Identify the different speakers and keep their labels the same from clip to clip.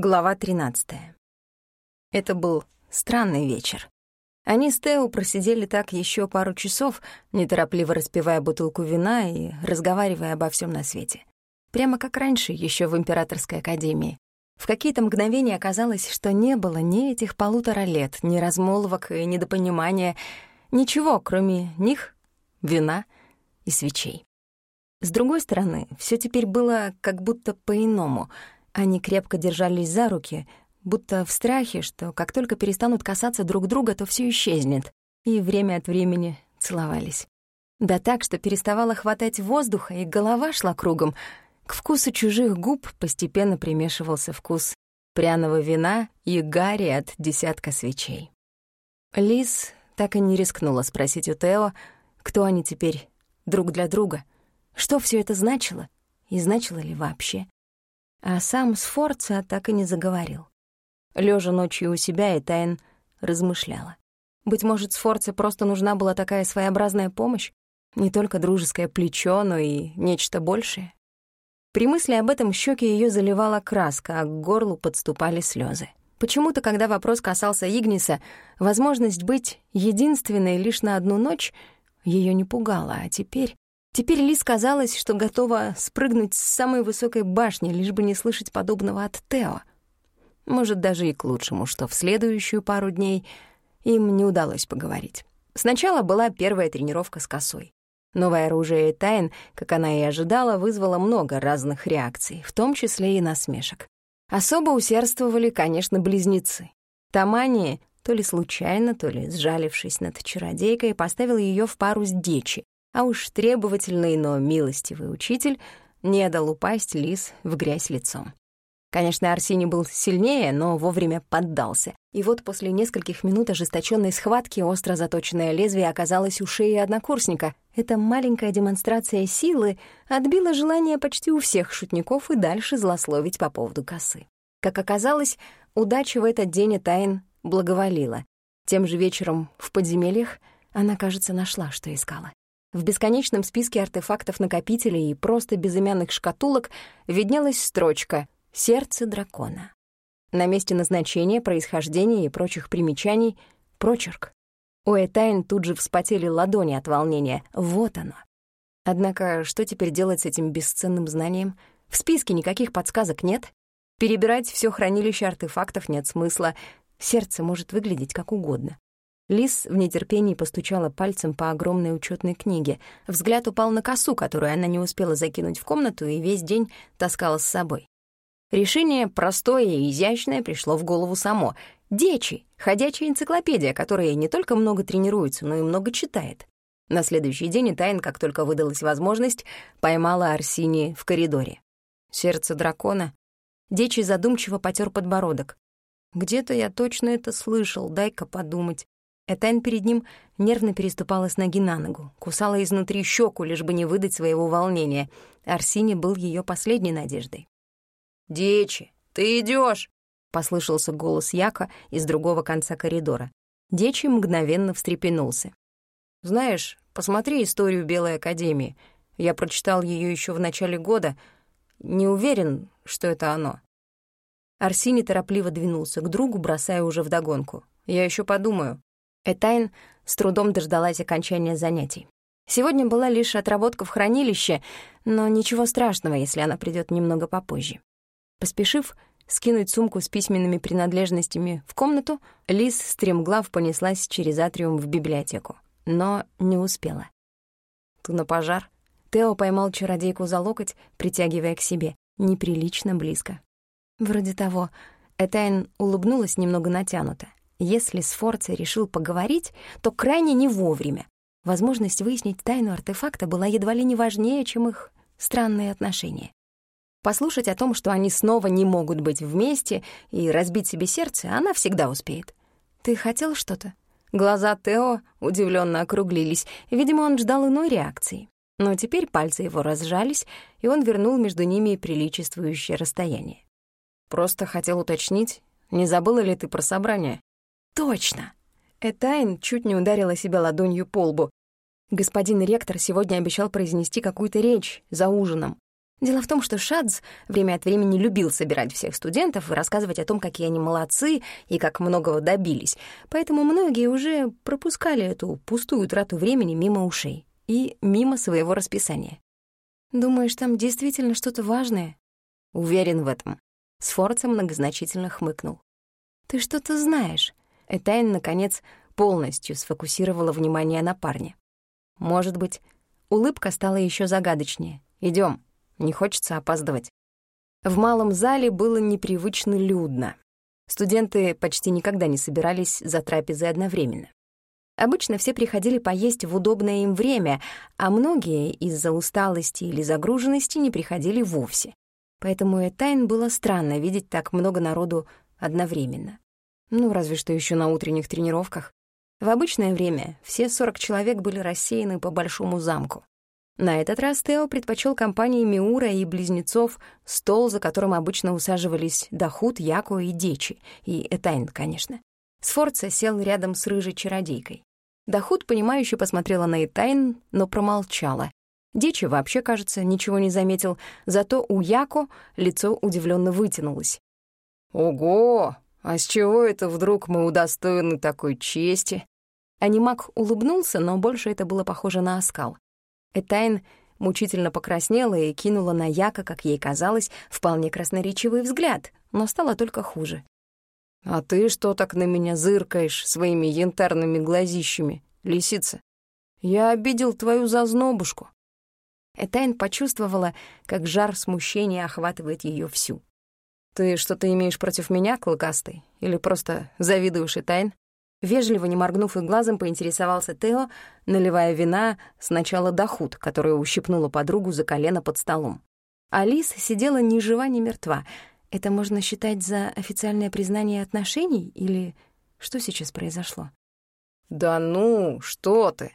Speaker 1: Глава 13. Это был странный вечер. Они с Тео просидели так еще пару часов, неторопливо распивая бутылку вина и разговаривая обо всем на свете. Прямо как раньше, еще в Императорской академии. В какие-то мгновения оказалось, что не было ни этих полутора лет, ни размолвок и недопонимания, ничего, кроме них, вина и свечей. С другой стороны, все теперь было как будто по-иному — они крепко держались за руки, будто в страхе, что как только перестанут касаться друг друга, то все исчезнет, и время от времени целовались. Да так, что переставало хватать воздуха, и голова шла кругом. К вкусу чужих губ постепенно примешивался вкус пряного вина и гари от десятка свечей. Лис так и не рискнула спросить у Тео, кто они теперь друг для друга, что все это значило и значило ли вообще. А сам Сфорца так и не заговорил. Лежа ночью у себя, и Тайн размышляла. Быть может, Сфорце просто нужна была такая своеобразная помощь? Не только дружеское плечо, но и нечто большее. При мысли об этом щеки ее заливала краска, а к горлу подступали слезы. Почему-то, когда вопрос касался Игниса, возможность быть единственной лишь на одну ночь ее не пугала, а теперь Теперь Лиз казалось, что готова спрыгнуть с самой высокой башни, лишь бы не слышать подобного от Тео. Может, даже и к лучшему, что в следующую пару дней им не удалось поговорить. Сначала была первая тренировка с косой. Новое оружие Тайн, как она и ожидала, вызвало много разных реакций, в том числе и насмешек. Особо усердствовали, конечно, близнецы. Тамани, то ли случайно, то ли сжалившись над чародейкой, поставил ее в пару с Дечи, а уж требовательный, но милостивый учитель не дал упасть лис в грязь лицом. Конечно, Арсений был сильнее, но вовремя поддался. И вот после нескольких минут ожесточенной схватки остро заточенное лезвие оказалось у шеи однокурсника. Эта маленькая демонстрация силы отбила желание почти у всех шутников и дальше злословить по поводу косы. Как оказалось, удача в этот день и тайн благоволила. Тем же вечером в подземельях она, кажется, нашла, что искала. В бесконечном списке артефактов-накопителей и просто безымянных шкатулок виднелась строчка «Сердце дракона». На месте назначения, происхождения и прочих примечаний — прочерк. У Этайн тут же вспотели ладони от волнения. Вот оно. Однако что теперь делать с этим бесценным знанием? В списке никаких подсказок нет. Перебирать все хранилище артефактов нет смысла. Сердце может выглядеть как угодно. Лис в нетерпении постучала пальцем по огромной учетной книге. Взгляд упал на косу, которую она не успела закинуть в комнату и весь день таскала с собой. Решение простое и изящное пришло в голову само. Дечи — ходячая энциклопедия, которая не только много тренируется, но и много читает. На следующий день Тайн, как только выдалась возможность, поймала Арсини в коридоре. Сердце дракона. Дечи задумчиво потер подбородок. «Где-то я точно это слышал, дай-ка подумать». Этайн перед ним нервно переступала с ноги на ногу, кусала изнутри щеку, лишь бы не выдать своего волнения. Арсини был ее последней надеждой. «Дечи, ты идешь? послышался голос Яка из другого конца коридора. Дечи мгновенно встрепенулся. «Знаешь, посмотри историю Белой Академии. Я прочитал ее еще в начале года. Не уверен, что это оно». Арсини торопливо двинулся к другу, бросая уже вдогонку. «Я еще подумаю». Этайн с трудом дождалась окончания занятий. Сегодня была лишь отработка в хранилище, но ничего страшного, если она придёт немного попозже. Поспешив скинуть сумку с письменными принадлежностями в комнату, Лиз стремглав понеслась через атриум в библиотеку, но не успела. «Ты на пожар?» Тео поймал чародейку за локоть, притягивая к себе, неприлично близко. Вроде того, Этайн улыбнулась немного натянуто. Если Сфорца решил поговорить, то крайне не вовремя. Возможность выяснить тайну артефакта была едва ли не важнее, чем их странные отношения. Послушать о том, что они снова не могут быть вместе, и разбить себе сердце, она всегда успеет. «Ты хотел что-то?» Глаза Тео удивленно округлились. Видимо, он ждал иной реакции. Но теперь пальцы его разжались, и он вернул между ними приличествующее расстояние. «Просто хотел уточнить, не забыла ли ты про собрание?» Точно! Этайн чуть не ударила себя ладонью по лбу. Господин ректор сегодня обещал произнести какую-то речь за ужином. Дело в том, что Шадз время от времени любил собирать всех студентов и рассказывать о том, какие они молодцы и как многого добились, поэтому многие уже пропускали эту пустую трату времени мимо ушей и мимо своего расписания. «Думаешь, там действительно что-то важное?» «Уверен в этом». Сфорца многозначительно хмыкнул. «Ты что-то знаешь». Этайн, наконец, полностью сфокусировала внимание на парне. «Может быть, улыбка стала еще загадочнее. Идем. Не хочется опаздывать. В малом зале было непривычно людно. Студенты почти никогда не собирались за трапезой одновременно. Обычно все приходили поесть в удобное им время, а многие из-за усталости или загруженности не приходили вовсе. Поэтому Этайн было странно видеть так много народу одновременно. Ну, разве что еще на утренних тренировках. В обычное время все 40 человек были рассеяны по большому замку. На этот раз Тео предпочел компании Миура и близнецов стол, за которым обычно усаживались Дахут, Яко и Дечи, и Этайн, конечно. Сфорца сел рядом с рыжей чародейкой. Дахут, понимающе посмотрела на Этайн, но промолчала. Дечи вообще, кажется, ничего не заметил, зато у Яко лицо удивленно вытянулось. «Ого! А с чего это вдруг мы удостоены такой чести?» Анимак улыбнулся, но больше это было похоже на оскал. Этайн мучительно покраснела и кинула на Яка, как ей казалось, вполне красноречивый взгляд, но стало только хуже. «А ты что так на меня зыркаешь своими янтарными глазищами, лисица? Я обидел твою зазнобушку». Этайн почувствовала, как жар смущения охватывает ее всю. «Ты что-то имеешь против меня, клыкастый? Или просто завидуешь Этайн?» Вежливо, не моргнув и глазом, поинтересовался Тео, наливая вина сначала до худ, которая ущипнула подругу за колено под столом. Алис сидела ни жива, ни мертва. Это можно считать за официальное признание отношений или что сейчас произошло? «Да ну, что ты!»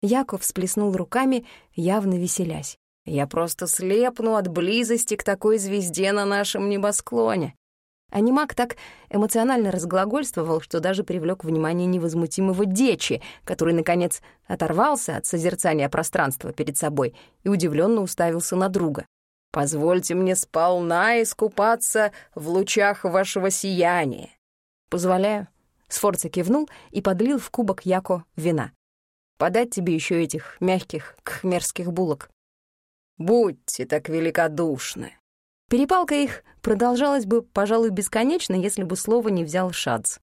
Speaker 1: Яков всплеснул руками, явно веселясь. «Я просто слепну от близости к такой звезде на нашем небосклоне. Анимак так эмоционально разглагольствовал, что даже привлек внимание невозмутимого Дечи, который, наконец, оторвался от созерцания пространства перед собой и удивленно уставился на друга. «Позвольте мне сполна искупаться в лучах вашего сияния». «Позволяю». Сфорца кивнул и подлил в кубок Яко вина. «Подать тебе еще этих мягких кхмерских булок». «Будьте так великодушны», Перепалка их продолжалась бы, пожалуй, бесконечно, если бы слово не взял Шадз.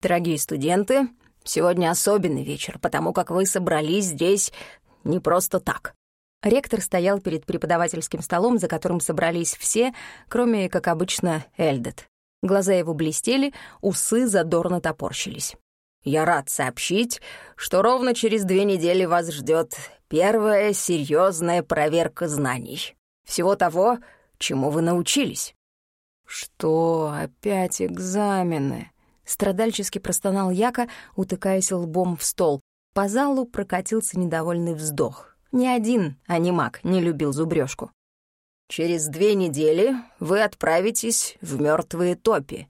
Speaker 1: «Дорогие студенты, сегодня особенный вечер, потому как вы собрались здесь не просто так». Ректор стоял перед преподавательским столом, за которым собрались все, кроме, как обычно, Эльдет. Глаза его блестели, усы задорно топорщились. «Я рад сообщить, что ровно через две недели вас ждет первая серьезная проверка знаний. Всего того, чему вы научились?» «Что, опять экзамены?» Страдальчески простонал Яка, утыкаясь лбом в стол. По залу прокатился недовольный вздох. Ни один анимак не любил зубрёжку. «Через две недели вы отправитесь в мёртвые топи».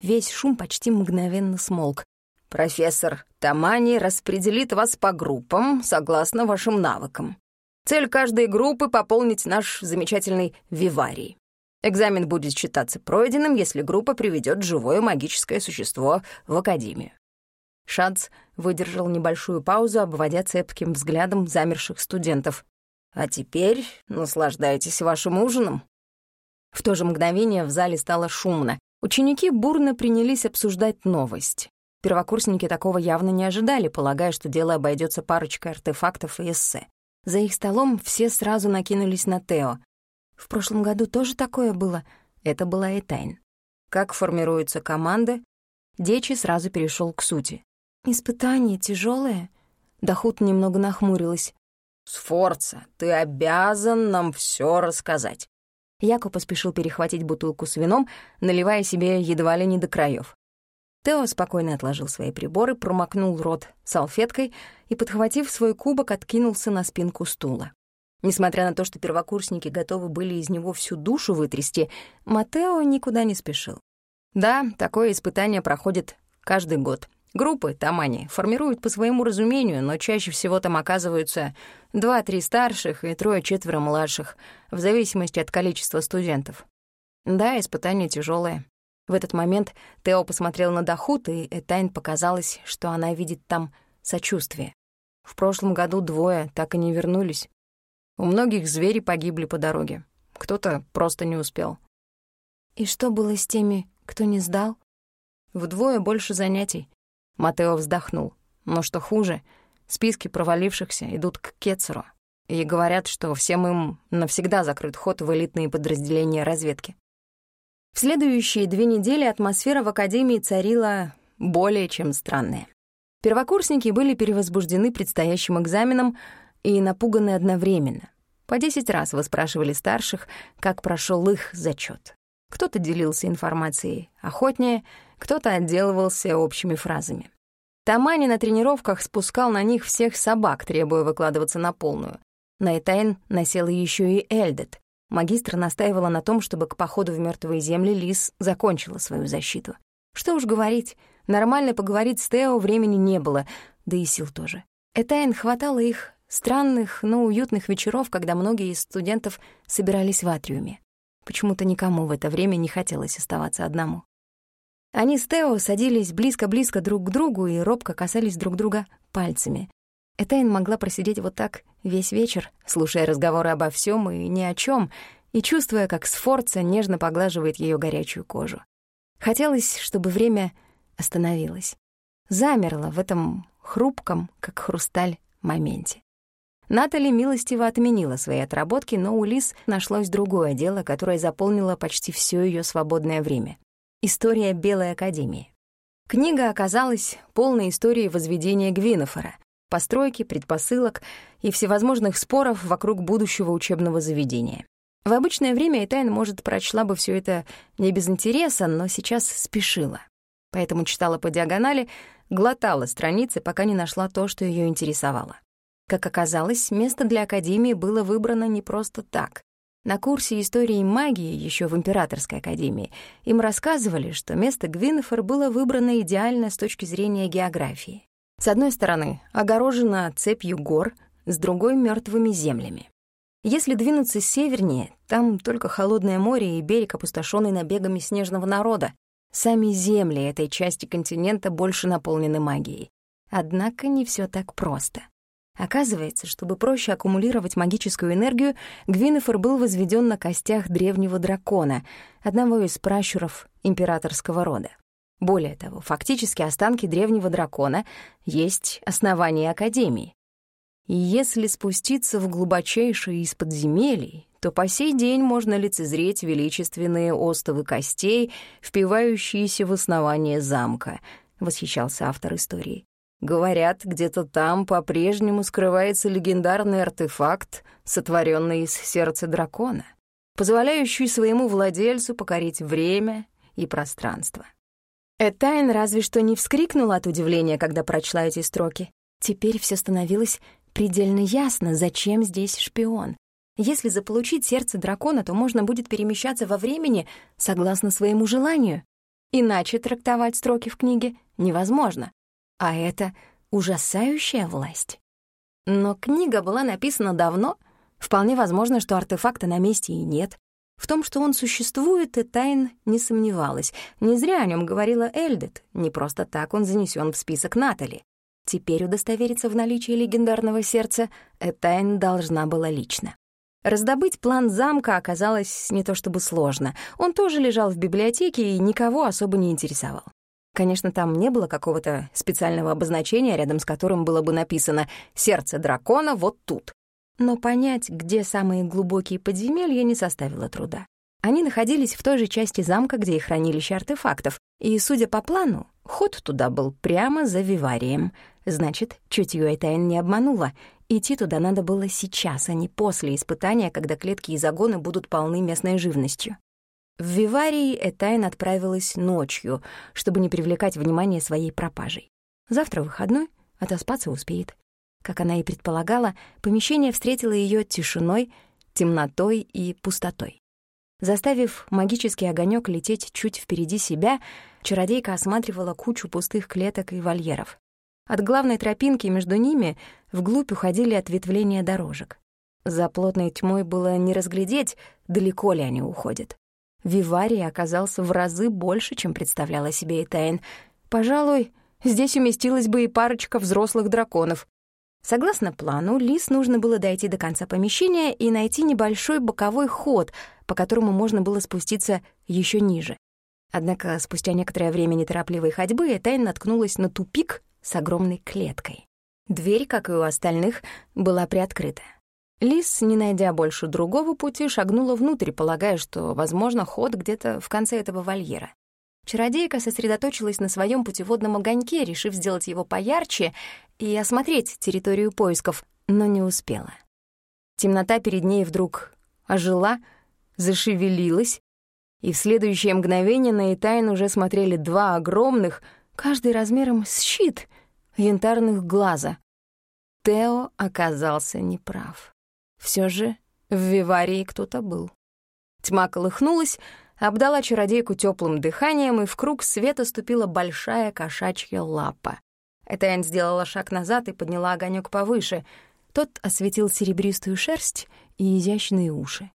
Speaker 1: Весь шум почти мгновенно смолк. «Профессор Тамани распределит вас по группам согласно вашим навыкам. Цель каждой группы — пополнить наш замечательный виварий. Экзамен будет считаться пройденным, если группа приведет живое магическое существо в Академию. Шанс выдержал небольшую паузу, обводя цепким взглядом замерших студентов. «А теперь наслаждайтесь вашим ужином». В то же мгновение в зале стало шумно. Ученики бурно принялись обсуждать новость. Первокурсники такого явно не ожидали, полагая, что дело обойдется парочкой артефактов и эссе. За их столом все сразу накинулись на Тео. В прошлом году тоже такое было. Это была Этайн. Как формируются команды? Дечи сразу перешел к сути. «Испытание тяжелое. Дахут немного нахмурилась. «Сфорца, ты обязан нам все рассказать». Яко поспешил перехватить бутылку с вином, наливая себе едва ли не до краев. Тео спокойно отложил свои приборы, промокнул рот салфеткой и, подхватив свой кубок, откинулся на спинку стула. Несмотря на то, что первокурсники готовы были из него всю душу вытрясти, Матео никуда не спешил. Да, такое испытание проходит каждый год. Группы, там они, формируют по своему разумению, но чаще всего там оказываются два-три старших и трое-четверо младших, в зависимости от количества студентов. Да, испытание тяжелое. В этот момент Тео посмотрел на Дахут, и Этайн показалось, что она видит там сочувствие. В прошлом году двое так и не вернулись. У многих звери погибли по дороге. Кто-то просто не успел.
Speaker 2: И что было с теми, кто не сдал?
Speaker 1: Вдвое больше занятий. Матео вздохнул. Но что хуже, списки провалившихся идут к Кетцеру. И говорят, что всем им навсегда закрыт ход в элитные подразделения разведки. В следующие две недели атмосфера в Академии царила более чем странная. Первокурсники были перевозбуждены предстоящим экзаменом и напуганы одновременно. По десять раз выспрашивали старших, как прошел их зачет. Кто-то делился информацией охотнее, кто-то отделывался общими фразами. Тамани на тренировках спускал на них всех собак, требуя выкладываться на полную. На Этайн насела еще и Эльдет. Магистр настаивала на том, чтобы к походу в мертвые земли Лис закончила свою защиту. Что уж говорить, нормально поговорить с Тео времени не было, да и сил тоже. Этайн хватало их странных, но уютных вечеров, когда многие из студентов собирались в атриуме. Почему-то никому в это время не хотелось оставаться одному. Они с Тео садились близко-близко друг к другу и робко касались друг друга пальцами. Этайн могла просидеть вот так весь вечер, слушая разговоры обо всем и ни о чем, и чувствуя, как Сфорца нежно поглаживает ее горячую кожу. Хотелось, чтобы время остановилось. Замерло в этом хрупком, как хрусталь, моменте. Натали милостиво отменила свои отработки, но у Лис нашлось другое дело, которое заполнило почти все ее свободное время. История Белой Академии. Книга оказалась полной историей возведения Гвинофора, постройки, предпосылок и всевозможных споров вокруг будущего учебного заведения. В обычное время Этайн, может, прочла бы все это не без интереса, но сейчас спешила. Поэтому читала по диагонали, глотала страницы, пока не нашла то, что ее интересовало. Как оказалось, место для Академии было выбрано не просто так. На курсе истории магии еще в Императорской Академии им рассказывали, что место Гвинефор было выбрано идеально с точки зрения географии. С одной стороны, огорожено цепью гор, с другой — мертвыми землями. Если двинуться севернее, там только холодное море и берег, опустошенный набегами снежного народа. Сами земли этой части континента больше наполнены магией. Однако не все так просто. Оказывается, чтобы проще аккумулировать магическую энергию, Гвинефор был возведен на костях древнего дракона, одного из пращуров императорского рода. Более того, фактически останки древнего дракона есть основание Академии. И если спуститься в глубочайшие из подземелий, то по сей день можно лицезреть величественные остовы костей, впивающиеся в основание замка, восхищался автор истории. Говорят, где-то там по-прежнему скрывается легендарный артефакт, сотворенный из сердца дракона, позволяющий своему владельцу покорить время и пространство. Этайн разве что не вскрикнула от удивления, когда прочла эти строки. Теперь все становилось предельно ясно, зачем здесь шпион. Если заполучить сердце дракона, то можно будет перемещаться во времени согласно своему желанию. Иначе трактовать строки в книге невозможно. А это ужасающая власть. Но книга была написана давно. Вполне возможно, что артефакта на месте и нет. В том, что он существует, и Тайн не сомневалась. Не зря о нем говорила Эльдет. Не просто так он занесен в список Натали. Теперь удостовериться в наличии легендарного сердца Этайн должна была лично. Раздобыть план замка оказалось не то чтобы сложно. Он тоже лежал в библиотеке и никого особо не интересовал. Конечно, там не было какого-то специального обозначения, рядом с которым было бы написано «Сердце дракона вот тут». Но понять, где самые глубокие подземелья, не составило труда. Они находились в той же части замка, где и хранилище артефактов, и, судя по плану, ход туда был прямо за виварием. Значит, чутье Айтайн не обманула. Идти туда надо было сейчас, а не после испытания, когда клетки и загоны будут полны местной живностью. В Виварии Этайн отправилась ночью, чтобы не привлекать внимание своей пропажей. Завтра выходной, отоспаться успеет. Как она и предполагала, помещение встретило ее тишиной, темнотой и пустотой. Заставив магический огонек лететь чуть впереди себя, чародейка осматривала кучу пустых клеток и вольеров. От главной тропинки между ними вглубь уходили ответвления дорожек. За плотной тьмой было не разглядеть, далеко ли они уходят. Виварий оказался в разы больше, чем представляла себе Этайн. Пожалуй, здесь уместилась бы и парочка взрослых драконов. Согласно плану, Лис нужно было дойти до конца помещения и найти небольшой боковой ход — по которому можно было спуститься еще ниже. Однако спустя некоторое время неторопливой ходьбы Этайн наткнулась на тупик с огромной клеткой. Дверь, как и у остальных, была приоткрыта. Лис, не найдя больше другого пути, шагнула внутрь, полагая, что, возможно, ход где-то в конце этого вольера. Чародейка сосредоточилась на своем путеводном огоньке, решив сделать его поярче и осмотреть территорию поисков, но не успела. Темнота перед ней вдруг ожила — зашевелилась, и в следующее мгновение на Этайн уже смотрели два огромных, каждый размером с щит, янтарных глаза. Тео оказался неправ. Все же в Виварии кто-то был. Тьма колыхнулась, обдала чародейку теплым дыханием, и в круг света ступила большая кошачья лапа. Этайн сделала шаг назад и подняла огонек повыше. Тот осветил серебристую шерсть и изящные уши.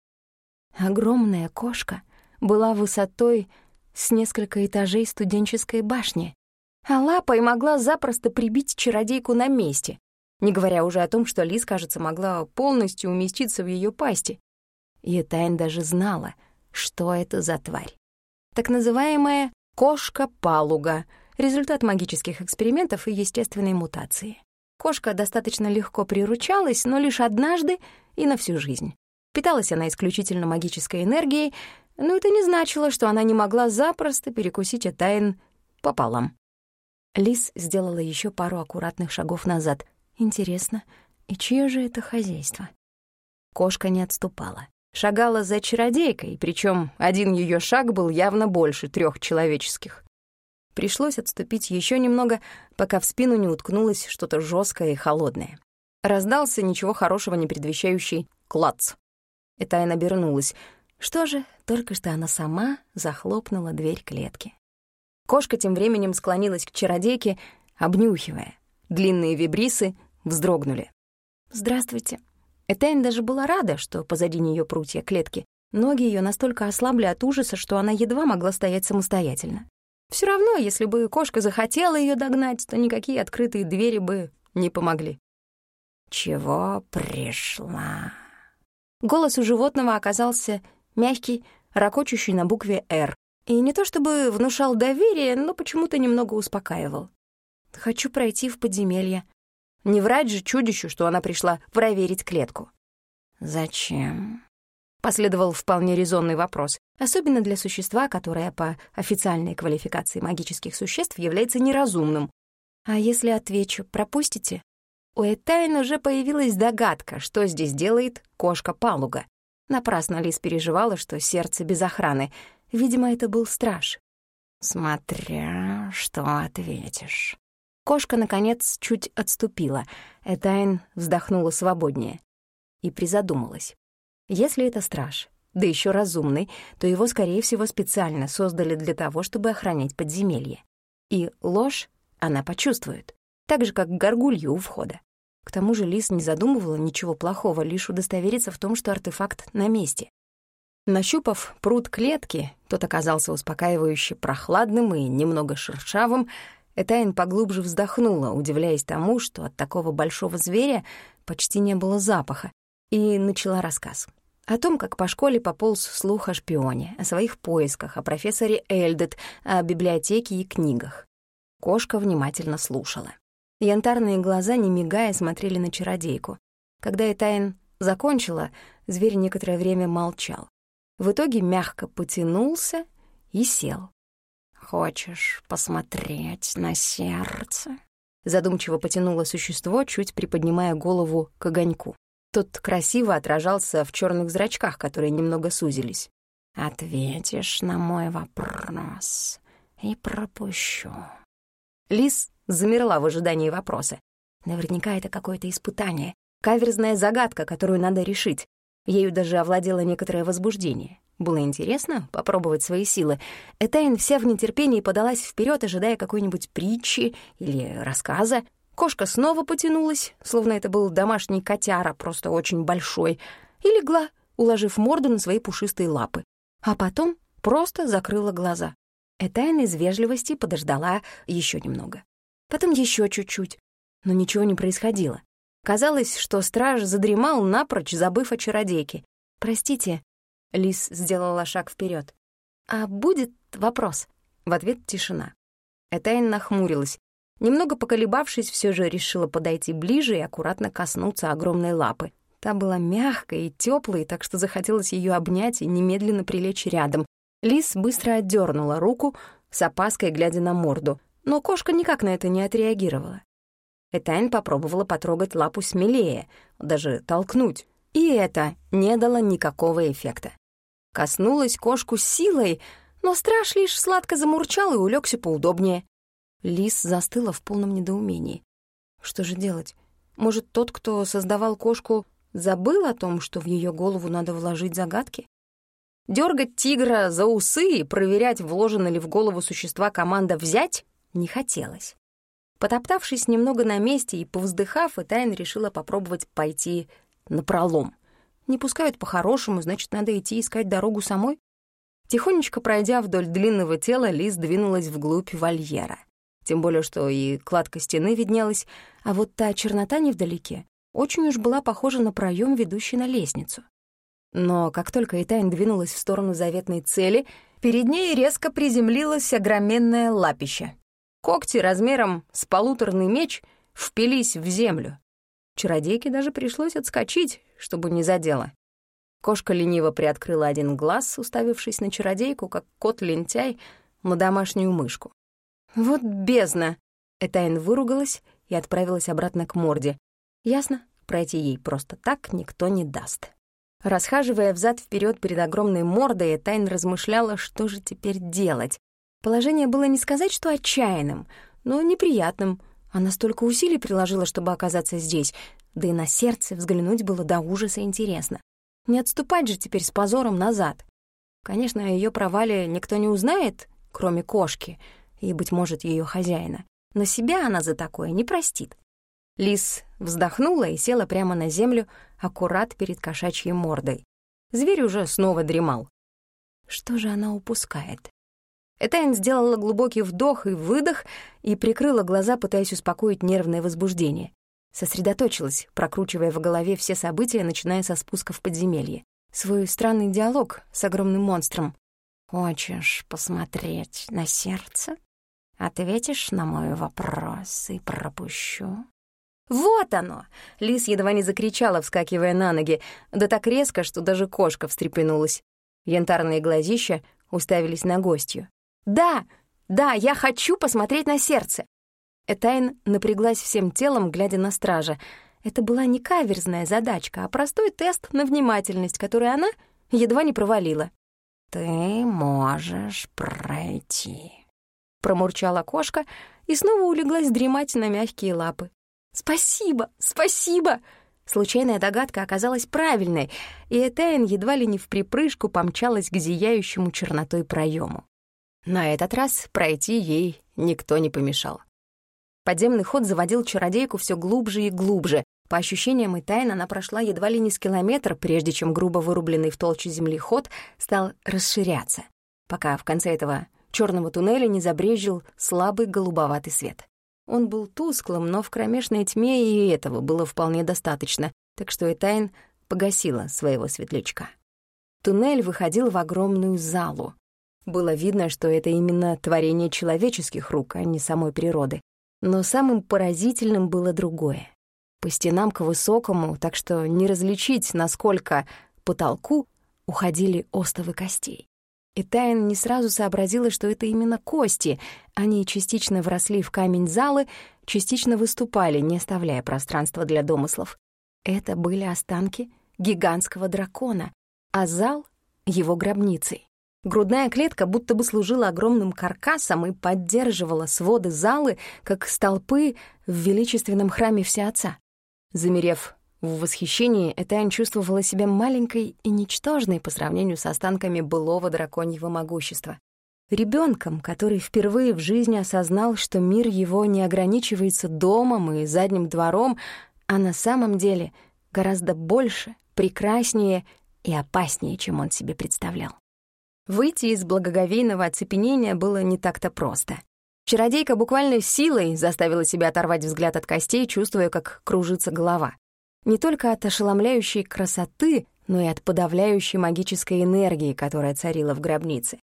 Speaker 1: Огромная кошка была высотой с несколько этажей студенческой башни, а лапой могла запросто прибить чародейку на месте, не говоря уже о том, что Лис, кажется, могла полностью уместиться в ее пасти. И Тайн даже знала, что это за тварь. Так называемая кошка-палуга — результат магических экспериментов и естественной мутации. Кошка достаточно легко приручалась, но лишь однажды и на всю жизнь. Питалась она исключительно магической энергией, но это не значило, что она не могла запросто перекусить Этайн пополам. Лис сделала еще пару аккуратных шагов назад. Интересно, и чье же это хозяйство? Кошка не отступала. Шагала за чародейкой, причем один ее шаг был явно больше трех человеческих. Пришлось отступить еще немного, пока в спину не уткнулось что-то жесткое и холодное. Раздался ничего хорошего не предвещающий клац. И Тайна обернулась. Что же, только что она сама захлопнула дверь клетки. Кошка тем временем склонилась к чародейке, обнюхивая. Длинные вибрисы вздрогнули. «Здравствуйте». Этайн даже была рада, что позади нее прутья клетки. Ноги ее настолько ослабли от ужаса, что она едва могла стоять самостоятельно. Все равно, если бы кошка захотела ее догнать, то никакие открытые двери бы не помогли. «Чего пришла?» Голос у животного оказался мягкий, ракочущий на букве «Р». И не то чтобы внушал доверие, но почему-то немного успокаивал. «Хочу пройти в подземелье». Не врать же чудищу, что она пришла проверить клетку. «Зачем?» Последовал вполне резонный вопрос, особенно для существа, которое по официальной квалификации магических существ является неразумным. «А если отвечу, пропустите?» У Этайн уже появилась догадка, что здесь делает кошка-палуга. Напрасно Лис переживала, что сердце без охраны. Видимо, это был страж. «Смотря, что ответишь». Кошка, наконец, чуть отступила. Этайн вздохнула свободнее и призадумалась. Если это страж, да еще разумный, то его, скорее всего, специально создали для того, чтобы охранять подземелье. И ложь она почувствует, так же, как горгулью у входа. К тому же Лис не задумывала ничего плохого, лишь удостовериться в том, что артефакт на месте. Нащупав пруд клетки, тот оказался успокаивающе прохладным и немного шершавым, Этайн поглубже вздохнула, удивляясь тому, что от такого большого зверя почти не было запаха, и начала рассказ. О том, как по школе пополз слух о шпионе, о своих поисках, о профессоре Эльдет, о библиотеке и книгах. Кошка внимательно слушала. Янтарные глаза, не мигая, смотрели на чародейку. Когда Этайн закончила, зверь некоторое время молчал. В итоге мягко потянулся и сел. «Хочешь посмотреть на сердце?» Задумчиво потянуло существо, чуть приподнимая голову к огоньку. Тот красиво отражался в черных зрачках, которые немного сузились. «Ответишь на мой вопрос и пропущу». Лис замерла в ожидании вопроса. Наверняка это какое-то испытание, каверзная загадка, которую надо решить. Ею даже овладело некоторое возбуждение. Было интересно попробовать свои силы. Этайн вся в нетерпении подалась вперед, ожидая какой-нибудь притчи или рассказа. Кошка снова потянулась, словно это был домашний котяра, просто очень большой, и легла, уложив морду на свои пушистые лапы. А потом просто закрыла глаза. Этайн из вежливости подождала еще немного. Потом еще чуть-чуть, но ничего не происходило. Казалось, что страж задремал напрочь, забыв о чародейке. «Простите», — Лис сделала шаг вперед. «А будет вопрос?» В ответ тишина. Этайн нахмурилась. Немного поколебавшись, все же решила подойти ближе и аккуратно коснуться огромной лапы. Та была мягкой и теплой, так что захотелось ее обнять и немедленно прилечь рядом. Лис быстро отдернула руку, с опаской глядя на морду, но кошка никак на это не отреагировала. Этайн попробовала потрогать лапу смелее, даже толкнуть, и это не дало никакого эффекта. Коснулась кошку силой, но страж лишь сладко замурчал и улегся поудобнее. Лис застыла в полном недоумении. Что же делать? Может, тот, кто создавал кошку, забыл о том, что в ее голову надо вложить загадки? Дергать тигра за усы и проверять, вложена ли в голову существа команда «взять» не хотелось. Потоптавшись немного на месте и повздыхав, Этайн решила попробовать пойти на пролом. Не пускают по-хорошему, значит, надо идти искать дорогу самой. Тихонечко пройдя вдоль длинного тела, Лиз двинулась вглубь вольера. Тем более, что и кладка стены виднелась, а вот та чернота невдалеке очень уж была похожа на проем, ведущий на лестницу. Но как только Этайн двинулась в сторону заветной цели, перед ней резко приземлилось огроменное лапище. Когти размером с полуторный меч впились в землю. Чародейке даже пришлось отскочить, чтобы не задело. Кошка лениво приоткрыла один глаз, уставившись на чародейку, как кот-лентяй на домашнюю мышку. «Вот бездна!» Этайн выругалась и отправилась обратно к морде. Ясно, пройти ей просто так никто не даст. Расхаживая взад вперед перед огромной мордой, Этайн размышляла, что же теперь делать. Положение было не сказать, что отчаянным, но неприятным. Она столько усилий приложила, чтобы оказаться здесь, да и на сердце взглянуть было до ужаса интересно. Не отступать же теперь с позором назад. Конечно, о её провале никто не узнает, кроме кошки и, быть может, ее хозяина. Но себя она за такое не простит. Лис вздохнула и села прямо на землю, аккурат перед кошачьей мордой. Зверь уже снова дремал. Что же она упускает? Этайн сделала глубокий вдох и выдох и прикрыла глаза, пытаясь успокоить нервное возбуждение. Сосредоточилась, прокручивая в голове все события, начиная со спуска в подземелье. Свой странный диалог с огромным монстром. «Хочешь посмотреть на сердце? Ответишь на мой вопрос и пропущу?» «Вот оно!» — Лис едва не закричала, вскакивая на ноги, да так резко, что даже кошка встрепенулась. Янтарные глазища уставились на гостью. «Да, да, я хочу посмотреть на сердце!» Этайн напряглась всем телом, глядя на стража. Это была не каверзная задачка, а простой тест на внимательность, который она едва не провалила. «Ты можешь пройти», — промурчала кошка и снова улеглась дремать на мягкие лапы. «Спасибо, спасибо!» Случайная догадка оказалась правильной, и Этайн едва ли не в припрыжку помчалась к зияющему чернотой проему. На этот раз пройти ей никто не помешал. Подземный ход заводил чародейку все глубже и глубже. По ощущениям и тайно она прошла едва ли не с километр, прежде чем грубо вырубленный в толще земли ход стал расширяться, пока в конце этого черного туннеля не забрежил слабый голубоватый свет. Он был тусклым, но в кромешной тьме и этого было вполне достаточно, так что Этайн погасила своего светлячка. Туннель выходил в огромную залу, было видно, что это именно творение человеческих рук, а не самой природы. Но самым поразительным было другое. По стенам к высокому, так что не различить, насколько потолку, уходили остовы костей. И Тайн не сразу сообразила, что это именно кости. Они частично вросли в камень залы, частично выступали, не оставляя пространства для домыслов. Это были останки гигантского дракона, а зал — его гробницей. Грудная клетка будто бы служила огромным каркасом и поддерживала своды залы, как столпы в величественном храме Всеотца. Замерев В восхищении Этайн чувствовала себя маленькой и ничтожной по сравнению с останками былого драконьего могущества. Ребенком, который впервые в жизни осознал, что мир его не ограничивается домом и задним двором, а на самом деле гораздо больше, прекраснее и опаснее, чем он себе представлял. Выйти из благоговейного оцепенения было не так-то просто. Чародейка буквально силой заставила себя оторвать взгляд от костей, чувствуя, как кружится голова. Не только от ошеломляющей красоты, но и от подавляющей магической энергии, которая царила в гробнице.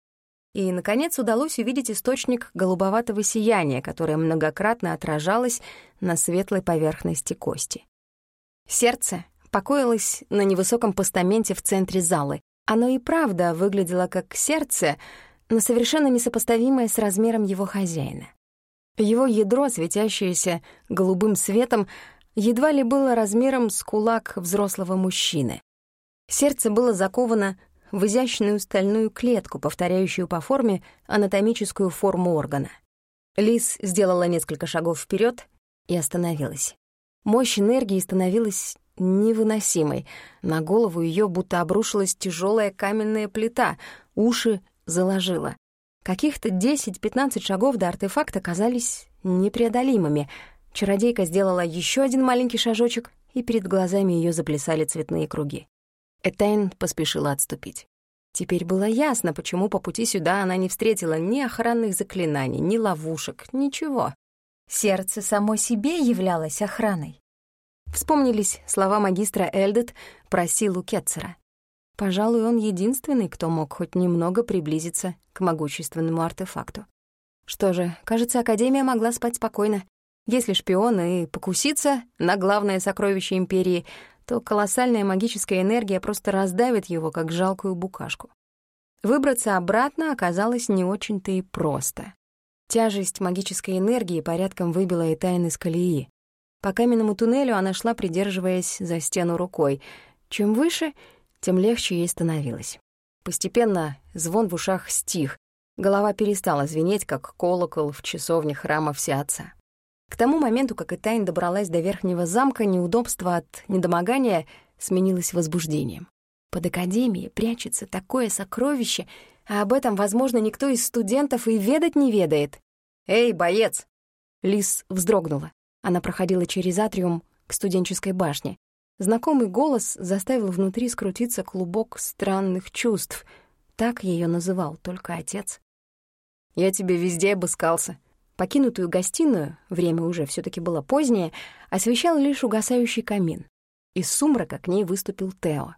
Speaker 1: И, наконец, удалось увидеть источник голубоватого сияния, которое многократно отражалось на светлой поверхности кости. Сердце покоилось на невысоком постаменте в центре залы. Оно и правда выглядело как сердце, но совершенно несопоставимое с размером его хозяина. Его ядро, светящееся голубым светом, едва ли было размером с кулак взрослого мужчины. Сердце было заковано в изящную стальную клетку, повторяющую по форме анатомическую форму органа. Лис сделала несколько шагов вперед и остановилась. Мощь энергии становилась невыносимой. На голову ее будто обрушилась тяжелая каменная плита, уши заложила. Каких-то 10-15 шагов до артефакта казались непреодолимыми — Чародейка сделала еще один маленький шажочек, и перед глазами ее заплясали цветные круги. Этайн поспешила отступить. Теперь было ясно, почему по пути сюда она не встретила ни охранных заклинаний, ни ловушек, ничего. Сердце само себе являлось охраной. Вспомнились слова магистра Эльдет про силу Кетцера. Пожалуй, он единственный, кто мог хоть немного приблизиться к могущественному артефакту. Что же, кажется, Академия могла спать спокойно. Если шпион и покусится на главное сокровище Империи, то колоссальная магическая энергия просто раздавит его, как жалкую букашку. Выбраться обратно оказалось не очень-то и просто. Тяжесть магической энергии порядком выбила и из колеи. По каменному туннелю она шла, придерживаясь за стену рукой. Чем выше, тем легче ей становилось. Постепенно звон в ушах стих, голова перестала звенеть, как колокол в часовне храма Всеотца. К тому моменту, как Этайн добралась до верхнего замка, неудобство от недомогания сменилось возбуждением. Под Академией прячется такое сокровище, а об этом, возможно, никто из студентов и ведать не ведает. «Эй, боец!» Лис вздрогнула. Она проходила через атриум к студенческой башне. Знакомый голос заставил внутри скрутиться клубок странных чувств. Так ее называл только отец. «Я тебе везде обыскался. Покинутую гостиную, время уже все таки было позднее, освещал лишь угасающий камин. Из сумрака к ней выступил Тео.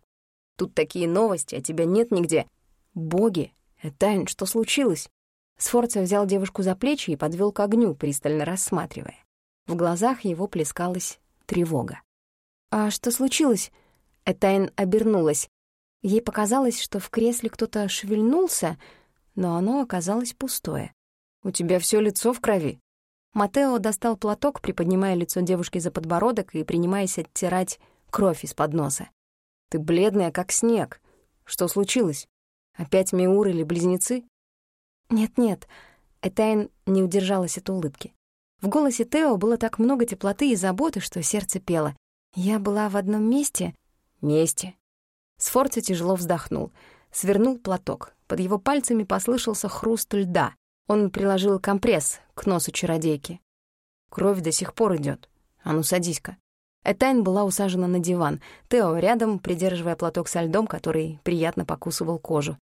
Speaker 1: «Тут такие новости, а тебя нет нигде. Боги! Этайн, что случилось?» Сфорца взял девушку за плечи и подвел к огню, пристально рассматривая. В глазах его плескалась тревога. «А что случилось?» Этайн обернулась. Ей показалось, что в кресле кто-то шевельнулся, но оно оказалось пустое. У тебя все лицо в крови». Матео достал платок, приподнимая лицо девушки за подбородок и принимаясь оттирать кровь из-под носа. «Ты бледная, как снег. Что случилось? Опять Миур или близнецы?» «Нет-нет», — Этайн не удержалась от улыбки. В голосе Тео было так много теплоты и заботы, что сердце пело. «Я была в одном месте...» «Месте». Сфорца тяжело вздохнул, свернул платок. Под его пальцами послышался хруст льда. Он приложил компресс к носу чародейки. Кровь до сих пор идет. А ну, садись-ка. Этайн была усажена на диван, Тео рядом, придерживая платок со льдом, который приятно покусывал кожу.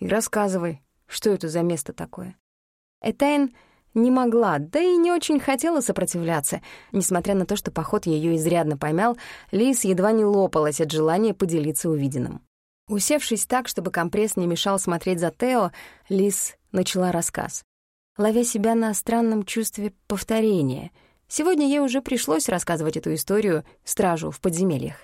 Speaker 1: «И рассказывай, что это за место такое?» Этайн не могла, да и не очень хотела сопротивляться. Несмотря на то, что поход ее изрядно помял, Лис едва не лопалась от желания поделиться увиденным. Усевшись так, чтобы компресс не мешал смотреть за Тео, Лис начала рассказ. Ловя себя на странном чувстве повторения. Сегодня ей уже пришлось рассказывать эту историю стражу в подземельях.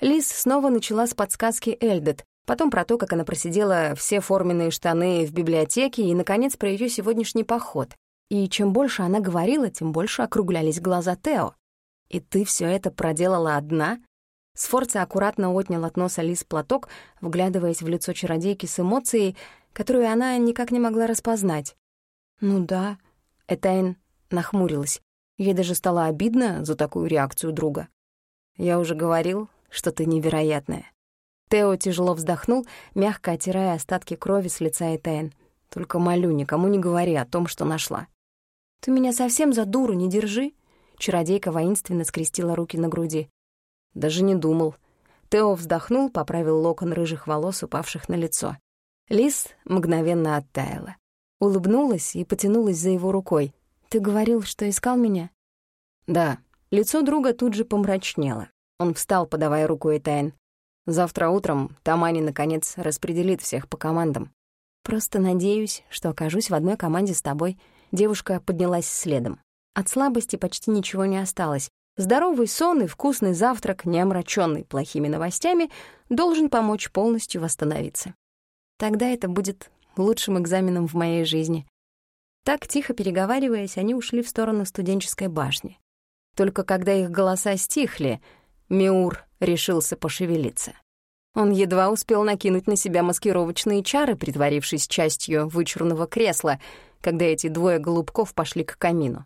Speaker 1: Лис снова начала с подсказки Эльдет, потом про то, как она просидела все форменные штаны в библиотеке и, наконец, про ее сегодняшний поход. И чем больше она говорила, тем больше округлялись глаза Тео. «И ты все это проделала одна?» Сфорца аккуратно отнял от носа лис платок, вглядываясь в лицо чародейки с эмоцией, которую она никак не могла распознать. «Ну да», — Этайн нахмурилась. Ей даже стало обидно за такую реакцию друга. Я уже говорил, что ты невероятная». Тео тяжело вздохнул, мягко оттирая остатки крови с лица Этайн. «Только молю, никому не говори о том, что нашла».
Speaker 2: «Ты меня совсем за дуру не держи?» Чародейка воинственно скрестила руки на груди.
Speaker 1: «Даже не думал». Тео вздохнул, поправил локон рыжих волос, упавших на лицо. Лис мгновенно оттаяла. Улыбнулась и потянулась за его рукой.
Speaker 2: «Ты говорил, что искал меня?»
Speaker 1: «Да». Лицо друга тут же помрачнело. Он встал, подавая руку Этайн. «Завтра утром Тамани, наконец, распределит всех по командам».
Speaker 2: «Просто надеюсь, что окажусь в одной команде с тобой». Девушка поднялась следом. От слабости почти ничего не осталось. Здоровый сон и вкусный завтрак, не омраченный плохими новостями, должен помочь полностью восстановиться. Тогда это будет лучшим экзаменом в моей жизни. Так, тихо переговариваясь, они ушли в сторону студенческой башни. Только когда их голоса стихли, Миур решился пошевелиться. Он едва успел накинуть на себя маскировочные чары, притворившись частью вычурного кресла, когда эти двое голубков пошли к камину.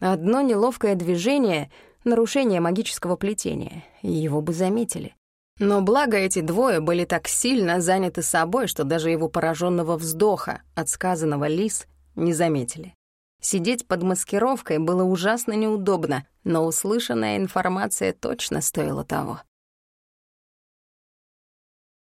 Speaker 2: Одно неловкое движение — нарушение магического плетения, его бы заметили. Но благо эти двое были так сильно заняты собой, что даже его пораженного вздоха от сказанного лис не заметили. Сидеть под маскировкой было ужасно неудобно, но услышанная информация точно стоила того.